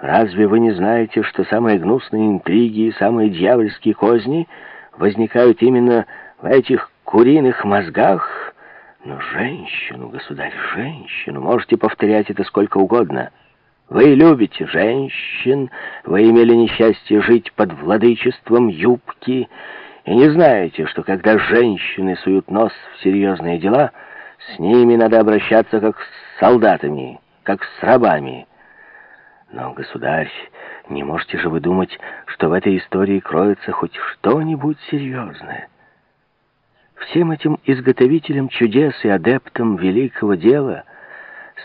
Разве вы не знаете, что самые гнусные интриги и самые дьявольские козни возникают именно в этих куриных мозгах? Но женщину, государь, женщину, можете повторять это сколько угодно. Вы любите женщин, вы имели несчастье жить под владычеством юбки, и не знаете, что когда женщины суют нос в серьезные дела, с ними надо обращаться как с солдатами, как с рабами. Но, государь, не можете же вы думать, что в этой истории кроется хоть что-нибудь серьезное? Всем этим изготовителям чудес и адептам великого дела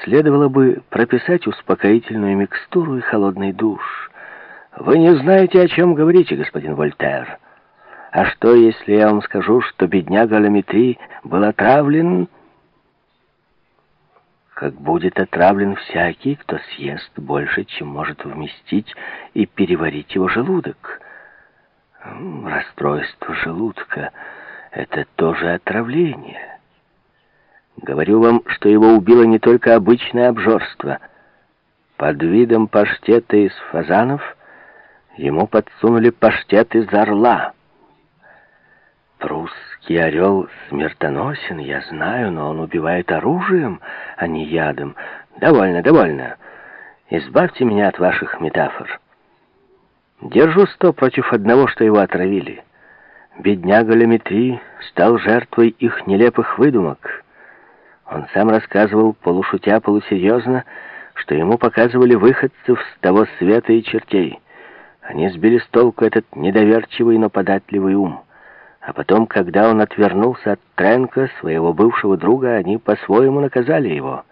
следовало бы прописать успокоительную микстуру и холодный душ. Вы не знаете, о чем говорите, господин Вольтер. А что, если я вам скажу, что бедняга Ламетри был отравлен как будет отравлен всякий, кто съест больше, чем может вместить и переварить его желудок. Расстройство желудка — это тоже отравление. Говорю вам, что его убило не только обычное обжорство. Под видом паштета из фазанов ему подсунули паштет из орла. Прусский орел смертоносен, я знаю, но он убивает оружием, а не ядом. Довольно, довольно. Избавьте меня от ваших метафор. Держу сто против одного, что его отравили. Бедняга Леметри стал жертвой их нелепых выдумок. Он сам рассказывал, полушутя, полусерьезно, что ему показывали выходцев с того света и чертей. Они сбили с толку этот недоверчивый, но податливый ум. А потом, когда он отвернулся от Тренка, своего бывшего друга, они по-своему наказали его.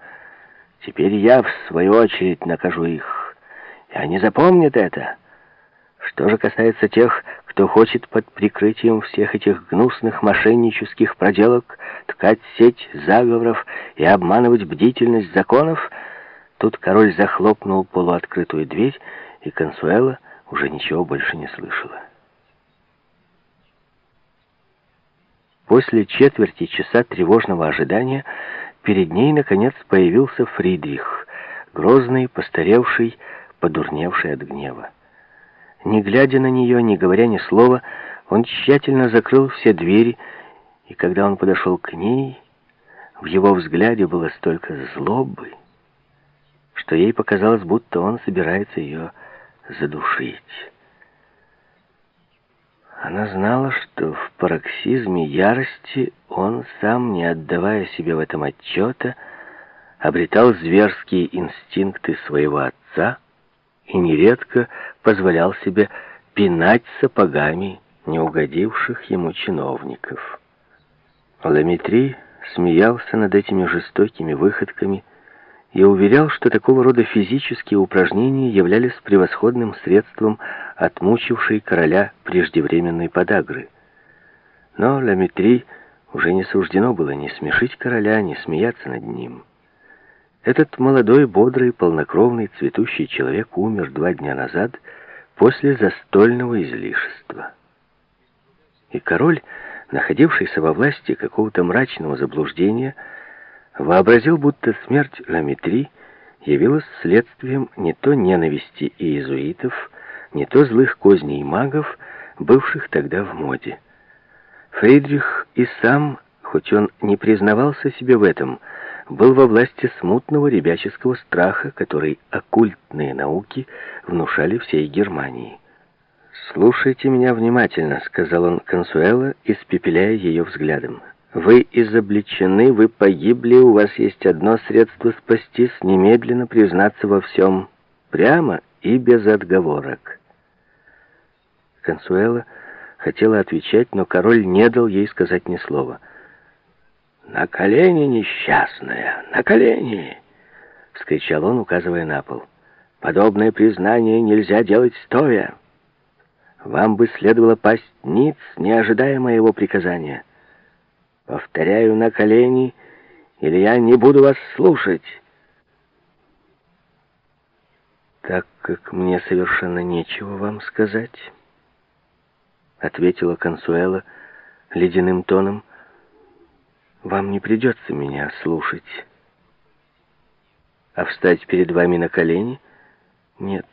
Теперь я, в свою очередь, накажу их. И они запомнят это. Что же касается тех, кто хочет под прикрытием всех этих гнусных мошеннических проделок ткать сеть заговоров и обманывать бдительность законов, тут король захлопнул полуоткрытую дверь, и Консуэла уже ничего больше не слышала. После четверти часа тревожного ожидания перед ней, наконец, появился Фридрих, грозный, постаревший, подурневший от гнева. Не глядя на нее, не говоря ни слова, он тщательно закрыл все двери, и когда он подошел к ней, в его взгляде было столько злобы, что ей показалось, будто он собирается ее задушить. Она знала, что в пароксизме ярости он, сам не отдавая себе в этом отчета, обретал зверские инстинкты своего отца и нередко позволял себе пинать сапогами неугодивших ему чиновников. Ламетри смеялся над этими жестокими выходками и уверял, что такого рода физические упражнения являлись превосходным средством от мучившей короля преждевременной подагры. Но Ламетри уже не суждено было ни смешить короля, ни смеяться над ним. Этот молодой, бодрый, полнокровный, цветущий человек умер два дня назад после застольного излишества. И король, находившийся во власти какого-то мрачного заблуждения, вообразил, будто смерть Ламетри явилась следствием не то ненависти иезуитов, не то злых козней магов, бывших тогда в моде. Фридрих и сам, хоть он не признавался себе в этом, был во власти смутного ребяческого страха, который оккультные науки внушали всей Германии. «Слушайте меня внимательно», — сказал он Консуэла, испепеляя ее взглядом. Вы изобличены, вы погибли, у вас есть одно средство спастись, немедленно признаться во всем, прямо и без отговорок. Консуэла хотела отвечать, но король не дал ей сказать ни слова. «На колени, несчастная, на колени!» — вскричал он, указывая на пол. «Подобное признание нельзя делать стоя. Вам бы следовало пасть ниц, не ожидая моего приказания». Повторяю на колени, или я не буду вас слушать. Так как мне совершенно нечего вам сказать, ответила Консуэла ледяным тоном, вам не придется меня слушать. А встать перед вами на колени? Нет.